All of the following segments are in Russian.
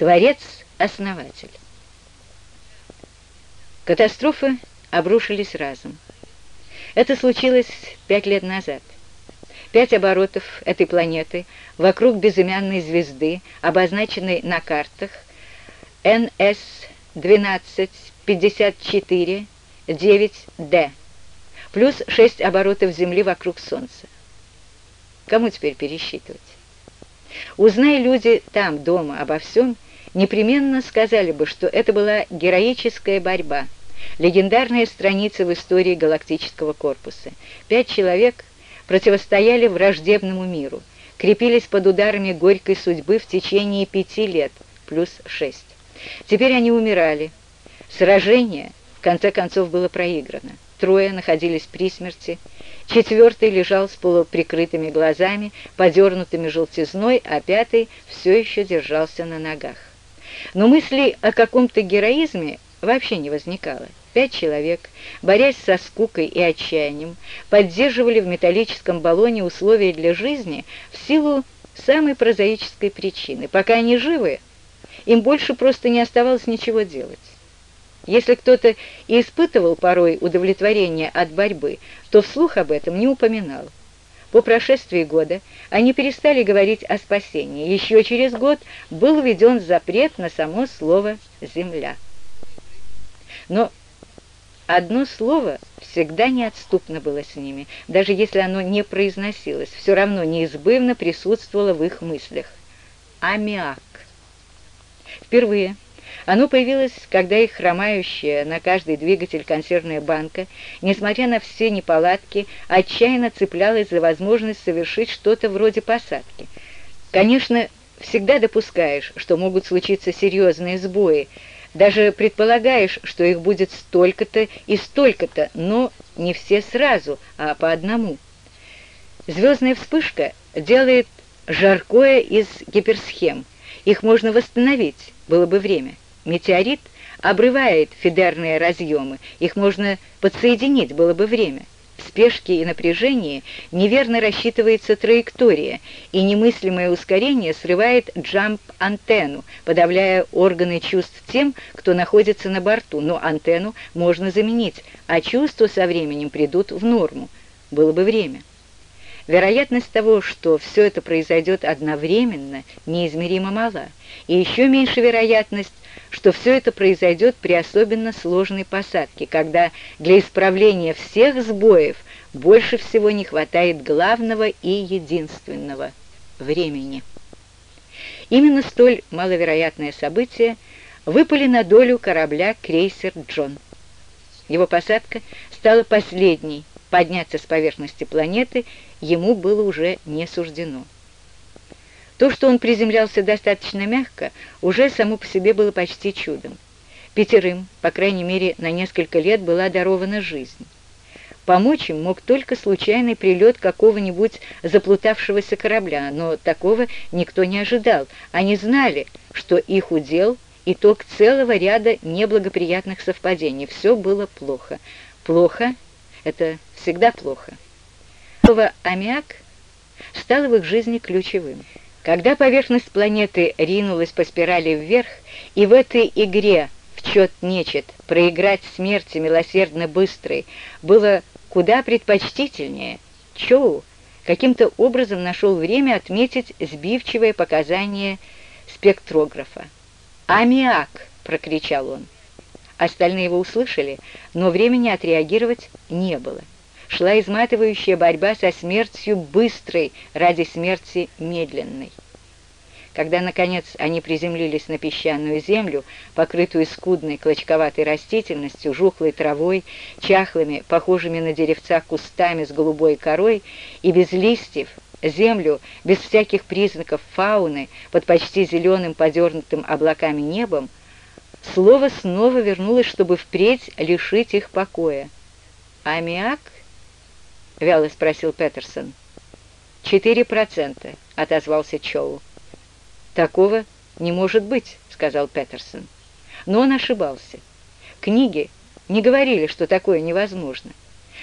Творец-основатель. Катастрофы обрушились разом. Это случилось пять лет назад. Пять оборотов этой планеты вокруг безымянной звезды, обозначенной на картах NS-1254-9D, плюс шесть оборотов Земли вокруг Солнца. Кому теперь пересчитывать? Узнай люди там, дома, обо всем, непременно сказали бы, что это была героическая борьба, легендарная страница в истории галактического корпуса. Пять человек противостояли враждебному миру, крепились под ударами горькой судьбы в течение пяти лет, плюс шесть. Теперь они умирали. Сражение, в конце концов, было проиграно. Трое находились при смерти, четвертый лежал с полуприкрытыми глазами, подернутыми желтизной, а пятый все еще держался на ногах. Но мысли о каком-то героизме вообще не возникало. Пять человек, борясь со скукой и отчаянием, поддерживали в металлическом баллоне условия для жизни в силу самой прозаической причины. Пока они живы, им больше просто не оставалось ничего делать. Если кто-то и испытывал порой удовлетворение от борьбы, то вслух об этом не упоминал. По прошествии года они перестали говорить о спасении. Еще через год был введен запрет на само слово «земля». Но одно слово всегда неотступно было с ними, даже если оно не произносилось, все равно неизбывно присутствовало в их мыслях. Аммиак. Впервые оно появилось, когда их хромающая на каждый двигатель консервная банка, несмотря на все неполадки, отчаянно цеплялась за возможность совершить что-то вроде посадки. Конечно, всегда допускаешь, что могут случиться серьезные сбои, даже предполагаешь, что их будет столько-то и столько-то, но не все сразу, а по одному. Звездная вспышка делает жаркое из гиперсхем. Их можно восстановить, было бы время. Метеорит обрывает фидерные разъемы, их можно подсоединить, было бы время. В спешке и напряжении неверно рассчитывается траектория, и немыслимое ускорение срывает джамп-антенну, подавляя органы чувств тем, кто находится на борту, но антенну можно заменить, а чувства со временем придут в норму. Было бы время. Вероятность того, что все это произойдет одновременно, неизмеримо мала, и еще меньше вероятность, что все это произойдет при особенно сложной посадке, когда для исправления всех сбоев больше всего не хватает главного и единственного – времени. Именно столь маловероятное событие выпали на долю корабля крейсер «Джон». Его посадка стала последней, подняться с поверхности планеты ему было уже не суждено. То, что он приземлялся достаточно мягко, уже само по себе было почти чудом. Пятерым, по крайней мере, на несколько лет была дарована жизнь. Помочь им мог только случайный прилет какого-нибудь заплутавшегося корабля, но такого никто не ожидал. Они знали, что их удел – итог целого ряда неблагоприятных совпадений. Все было плохо. Плохо – это всегда плохо. Слово «аммиак» стало в их жизни ключевым. Когда поверхность планеты ринулась по спирали вверх, и в этой игре в чет-нечет проиграть смерти милосердно быстрой было куда предпочтительнее, Чоу каким-то образом нашел время отметить сбивчивое показание спектрографа. «Аммиак!» — прокричал он. Остальные его услышали, но времени отреагировать не было шла изматывающая борьба со смертью быстрой ради смерти медленной. Когда, наконец, они приземлились на песчаную землю, покрытую скудной клочковатой растительностью, жухлой травой, чахлыми, похожими на деревца кустами с голубой корой и без листьев, землю без всяких признаков фауны, под почти зеленым подернутым облаками небом, слово снова вернулось, чтобы впредь лишить их покоя. Аммиак —— вяло спросил Петерсон. «Четыре процента», — отозвался Чоу. «Такого не может быть», — сказал Петерсон. Но он ошибался. Книги не говорили, что такое невозможно.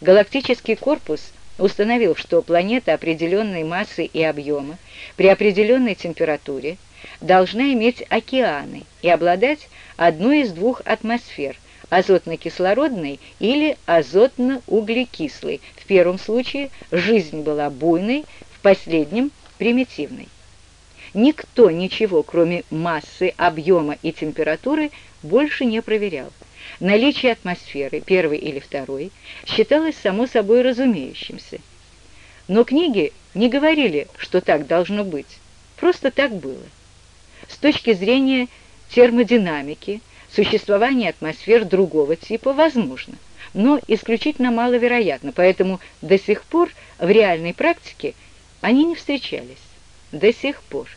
Галактический корпус установил, что планета определенной массы и объема при определенной температуре должна иметь океаны и обладать одной из двух атмосфер – азотно-кислородной или азотно-углекислой. В первом случае жизнь была буйной, в последнем – примитивной. Никто ничего, кроме массы, объема и температуры, больше не проверял. Наличие атмосферы, первой или второй, считалось само собой разумеющимся. Но книги не говорили, что так должно быть. Просто так было. С точки зрения термодинамики, существование атмосфер другого типа возможно, но исключительно маловероятно, поэтому до сих пор в реальной практике они не встречались. До сих пор.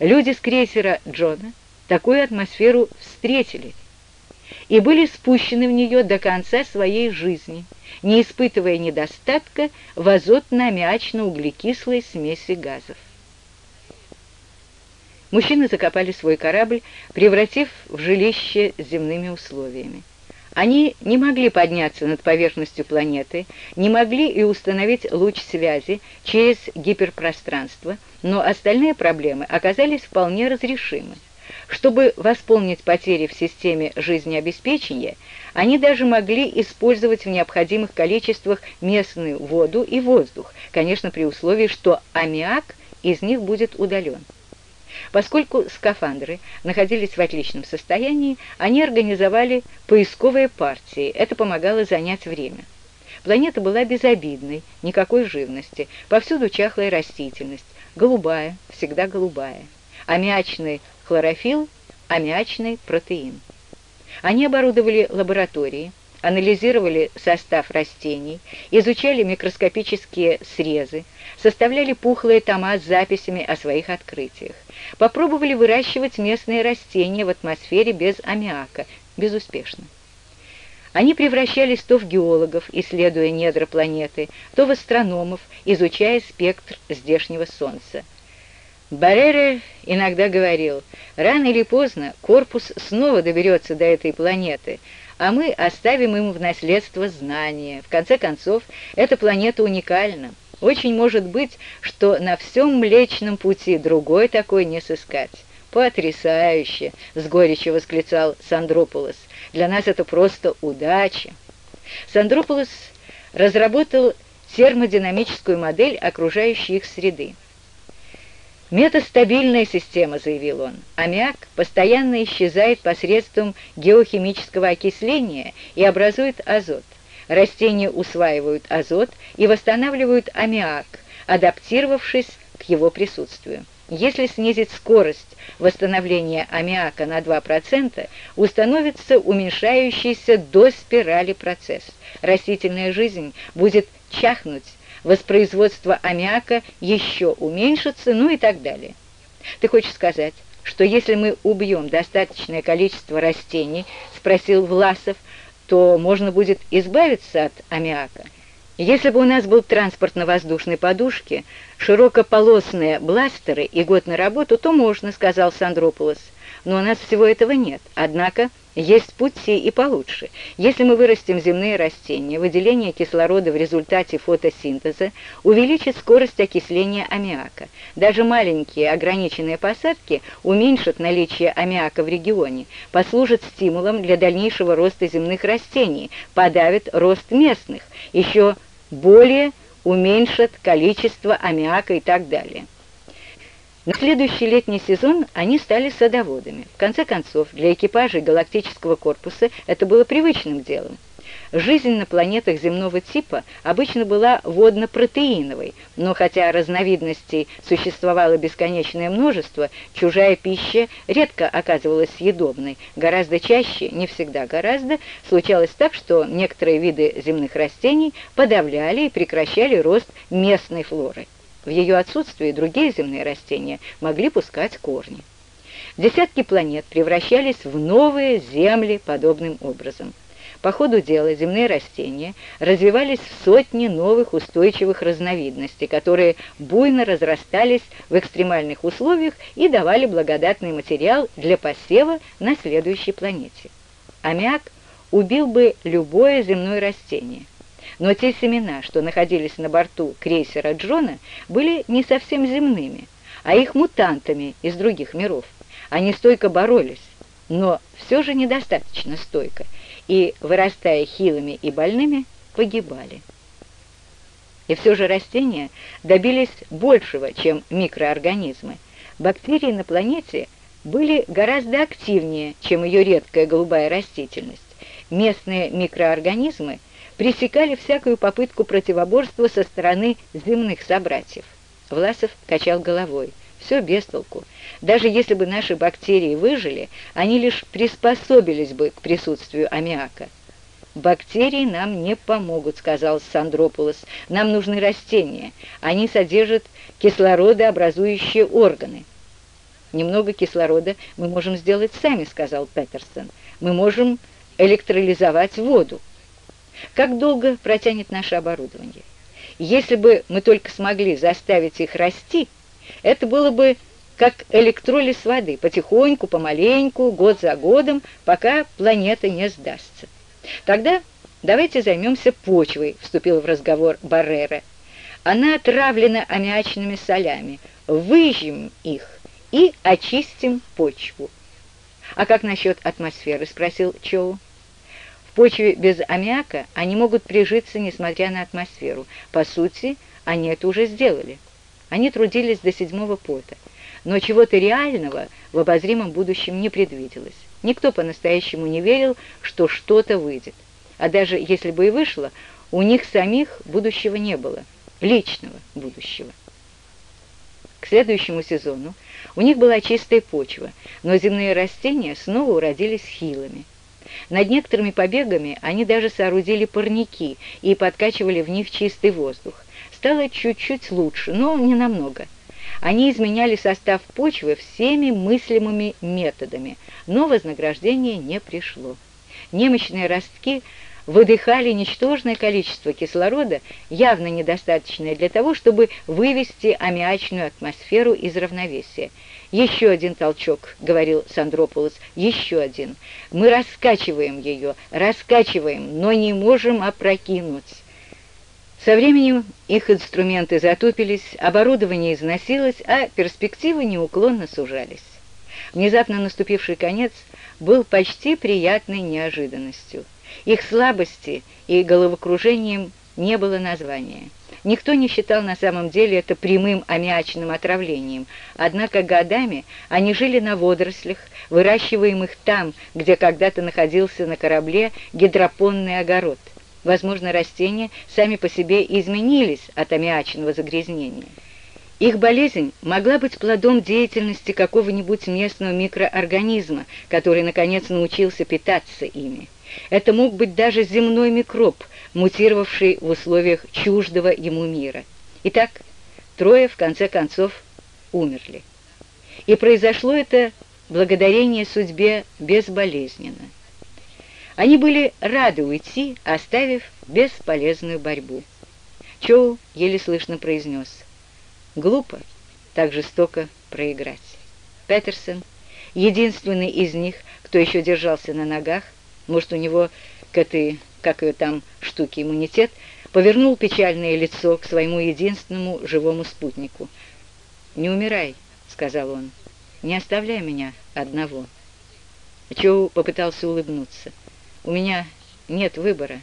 Люди с крейсера Джона такую атмосферу встретили и были спущены в нее до конца своей жизни, не испытывая недостатка в азотно-аммиачно-углекислой смеси газов. Мужчины закопали свой корабль, превратив в жилище с земными условиями. Они не могли подняться над поверхностью планеты, не могли и установить луч связи через гиперпространство, но остальные проблемы оказались вполне разрешимы. Чтобы восполнить потери в системе жизнеобеспечения, они даже могли использовать в необходимых количествах местную воду и воздух, конечно, при условии, что аммиак из них будет удален. Поскольку скафандры находились в отличном состоянии, они организовали поисковые партии. Это помогало занять время. Планета была безобидной, никакой живности, повсюду чахлая растительность, голубая, всегда голубая. Аммиачный хлорофилл, аммиачный протеин. Они оборудовали лаборатории, анализировали состав растений, изучали микроскопические срезы, составляли пухлые тома с записями о своих открытиях. Попробовали выращивать местные растения в атмосфере без аммиака, безуспешно. Они превращались то в геологов, исследуя недра планеты, то в астрономов, изучая спектр здешнего Солнца. Баррере иногда говорил, рано или поздно корпус снова доберется до этой планеты, а мы оставим ему в наследство знания. В конце концов, эта планета уникальна. Очень может быть, что на всем Млечном Пути другой такой не сыскать. «Потрясающе!» — с горечью восклицал Сандрополос. «Для нас это просто удача!» Сандрополос разработал термодинамическую модель окружающей их среды. «Метастабильная система», — заявил он. «Аммиак постоянно исчезает посредством геохимического окисления и образует азот. Растения усваивают азот и восстанавливают аммиак, адаптировавшись к его присутствию. Если снизить скорость восстановления аммиака на 2%, установится уменьшающийся до спирали процесс. Растительная жизнь будет чахнуть воспроизводство аммиака еще уменьшится, ну и так далее. Ты хочешь сказать, что если мы убьем достаточное количество растений, спросил Власов, то можно будет избавиться от аммиака? Если бы у нас был транспорт на воздушной подушке, широкополосные бластеры и год на работу, то можно, сказал Сандрополос. Но у нас всего этого нет. Однако есть пути и получше. Если мы вырастим земные растения, выделение кислорода в результате фотосинтеза увеличит скорость окисления аммиака. Даже маленькие ограниченные посадки уменьшат наличие аммиака в регионе, послужат стимулом для дальнейшего роста земных растений, подавят рост местных, еще более уменьшат количество аммиака и так далее. На следующий летний сезон они стали садоводами. В конце концов, для экипажей галактического корпуса это было привычным делом. Жизнь на планетах земного типа обычно была водно-протеиновой, но хотя разновидностей существовало бесконечное множество, чужая пища редко оказывалась съедобной. Гораздо чаще, не всегда гораздо, случалось так, что некоторые виды земных растений подавляли и прекращали рост местной флоры. В ее отсутствии другие земные растения могли пускать корни. Десятки планет превращались в новые земли подобным образом. По ходу дела земные растения развивались в сотни новых устойчивых разновидностей, которые буйно разрастались в экстремальных условиях и давали благодатный материал для посева на следующей планете. Аммиак убил бы любое земное растение – но те семена, что находились на борту крейсера Джона, были не совсем земными. а их мутантами из других миров. Они стойко боролись, но все же недостаточно стойко, и, вырастая хилыми и больными, погибали. И все же растения добились большего, чем микроорганизмы. Бактерии на планете были гораздо активнее, чем ее редкая голубая растительность. Местные микроорганизмы пресекали всякую попытку противоборства со стороны земных собратьев. Власов качал головой. Все без толку. Даже если бы наши бактерии выжили, они лишь приспособились бы к присутствию аммиака. «Бактерии нам не помогут», — сказал Сандропулос. «Нам нужны растения. Они содержат кислородообразующие органы». «Немного кислорода мы можем сделать сами», — сказал Петерсон. «Мы можем электролизовать воду. Как долго протянет наше оборудование? Если бы мы только смогли заставить их расти, это было бы как электролиз воды, потихоньку, помаленьку, год за годом, пока планета не сдастся. Тогда давайте займемся почвой, вступил в разговор Баррера. Она отравлена аммиачными солями. Выжжем их и очистим почву. «А как насчет атмосферы?» — спросил Чоу почве без аммиака они могут прижиться, несмотря на атмосферу. По сути, они это уже сделали. Они трудились до седьмого пота. Но чего-то реального в обозримом будущем не предвиделось. Никто по-настоящему не верил, что что-то выйдет. А даже если бы и вышло, у них самих будущего не было. Личного будущего. К следующему сезону у них была чистая почва, но земные растения снова уродились хилыми. Над некоторыми побегами они даже соорудили парники и подкачивали в них чистый воздух. Стало чуть-чуть лучше, но не намного. Они изменяли состав почвы всеми мыслимыми методами, но вознаграждение не пришло. Немощные ростки выдыхали ничтожное количество кислорода, явно недостаточное для того, чтобы вывести аммиачную атмосферу из равновесия. «Еще один толчок», — говорил Сандрополос, — «еще один. Мы раскачиваем ее, раскачиваем, но не можем опрокинуть». Со временем их инструменты затупились, оборудование износилось, а перспективы неуклонно сужались. Внезапно наступивший конец был почти приятной неожиданностью. Их слабости и головокружением не было названия. Никто не считал на самом деле это прямым аммиачным отравлением, однако годами они жили на водорослях, выращиваемых там, где когда-то находился на корабле гидропонный огород. Возможно, растения сами по себе изменились от аммиачного загрязнения. Их болезнь могла быть плодом деятельности какого-нибудь местного микроорганизма, который, наконец, научился питаться ими. Это мог быть даже земной микроб – мутировавший в условиях чуждого ему мира. Итак, трое, в конце концов, умерли. И произошло это благодарение судьбе безболезненно. Они были рады уйти, оставив бесполезную борьбу. Чоу еле слышно произнес. Глупо так жестоко проиграть. Петерсон, единственный из них, кто еще держался на ногах, может, у него к этой как ее там штуки, иммунитет, повернул печальное лицо к своему единственному живому спутнику. «Не умирай», — сказал он, — «не оставляй меня одного». Чоу попытался улыбнуться. «У меня нет выбора.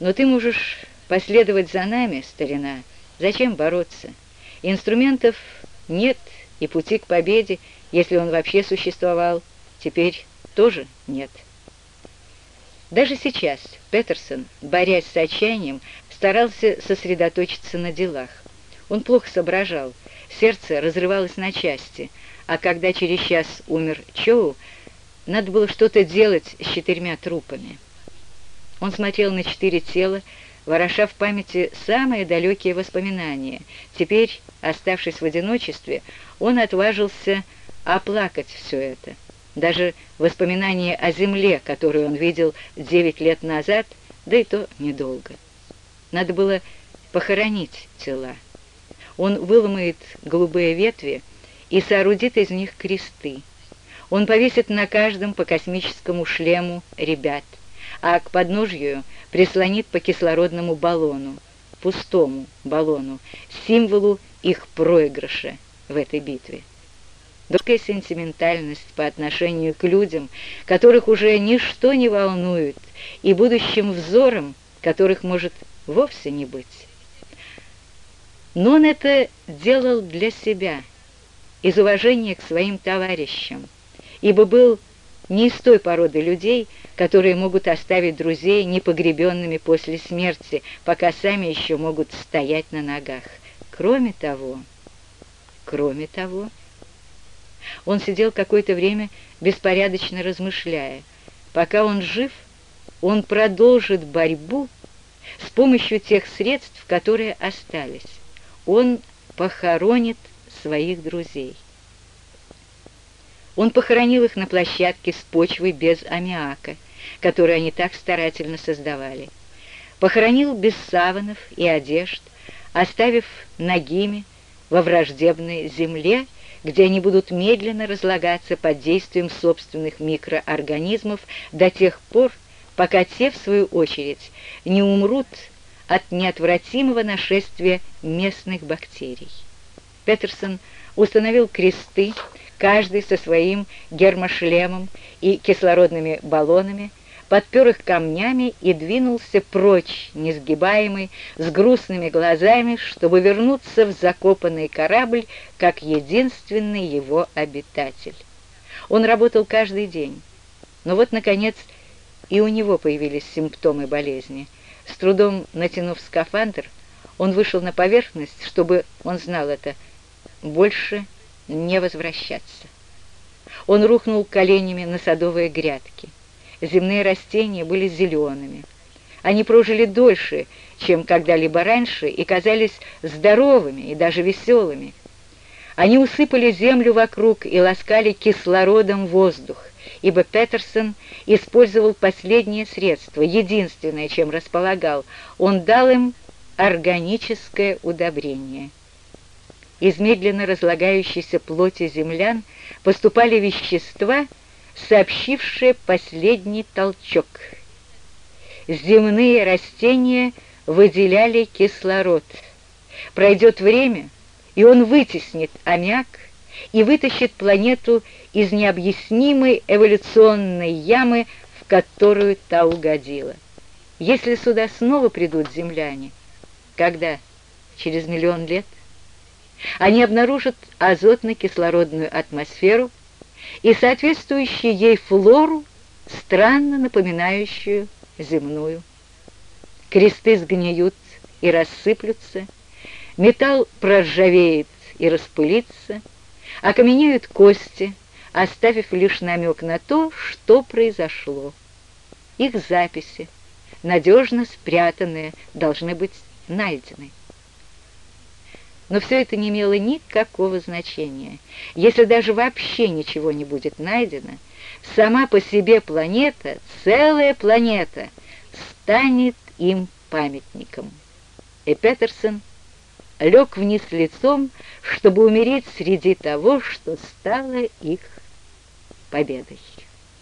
Но ты можешь последовать за нами, старина. Зачем бороться? Инструментов нет, и пути к победе, если он вообще существовал, теперь тоже нет». Даже сейчас Петерсон, борясь с отчаянием, старался сосредоточиться на делах. Он плохо соображал, сердце разрывалось на части, а когда через час умер Чоу, надо было что-то делать с четырьмя трупами. Он смотрел на четыре тела, вороша в памяти самые далекие воспоминания. Теперь, оставшись в одиночестве, он отважился оплакать все это. Даже воспоминания о земле, которую он видел девять лет назад, да и то недолго. Надо было похоронить тела. Он выломает голубые ветви и соорудит из них кресты. Он повесит на каждом по космическому шлему ребят, а к подножью прислонит по кислородному баллону, пустому баллону, символу их проигрыша, в этой битве. Дурская сентиментальность по отношению к людям, которых уже ничто не волнует, и будущим взором, которых может вовсе не быть. Но он это делал для себя, из уважения к своим товарищам, ибо был не из той породы людей, которые могут оставить друзей непогребенными после смерти, пока сами еще могут стоять на ногах. Кроме того, кроме того, он сидел какое-то время беспорядочно размышляя. Пока он жив, он продолжит борьбу с помощью тех средств, которые остались. Он похоронит своих друзей. Он похоронил их на площадке с почвой без аммиака, которую они так старательно создавали. Похоронил без саванов и одежд, оставив нагими во враждебной земле, где они будут медленно разлагаться под действием собственных микроорганизмов до тех пор, пока те, в свою очередь, не умрут от неотвратимого нашествия местных бактерий. Петерсон установил кресты, каждый со своим гермошлемом и кислородными баллонами, подпер их камнями и двинулся прочь, несгибаемый, с грустными глазами, чтобы вернуться в закопанный корабль, как единственный его обитатель. Он работал каждый день, но вот, наконец, и у него появились симптомы болезни. С трудом натянув скафандр, он вышел на поверхность, чтобы, он знал это, больше не возвращаться. Он рухнул коленями на садовые грядки. Земные растения были зелеными. Они прожили дольше, чем когда-либо раньше, и казались здоровыми и даже веселыми. Они усыпали землю вокруг и ласкали кислородом воздух, ибо Петерсон использовал последнее средство, единственное, чем располагал. Он дал им органическое удобрение. Из медленно разлагающейся плоти землян поступали вещества, сообщившие последний толчок. Земные растения выделяли кислород. Пройдет время, и он вытеснит аммиак и вытащит планету из необъяснимой эволюционной ямы, в которую та угодила. Если сюда снова придут земляне, когда? Через миллион лет? Они обнаружат азотно-кислородную атмосферу и соответствующую ей флору, странно напоминающую земную. Кресты сгниют и рассыплются, металл проржавеет и распылится, окаменеют кости, оставив лишь намек на то, что произошло. Их записи, надежно спрятанные, должны быть найдены. Но все это не имело никакого значения. Если даже вообще ничего не будет найдено, сама по себе планета, целая планета, станет им памятником. И Петерсон лег вниз лицом, чтобы умереть среди того, что стало их победой.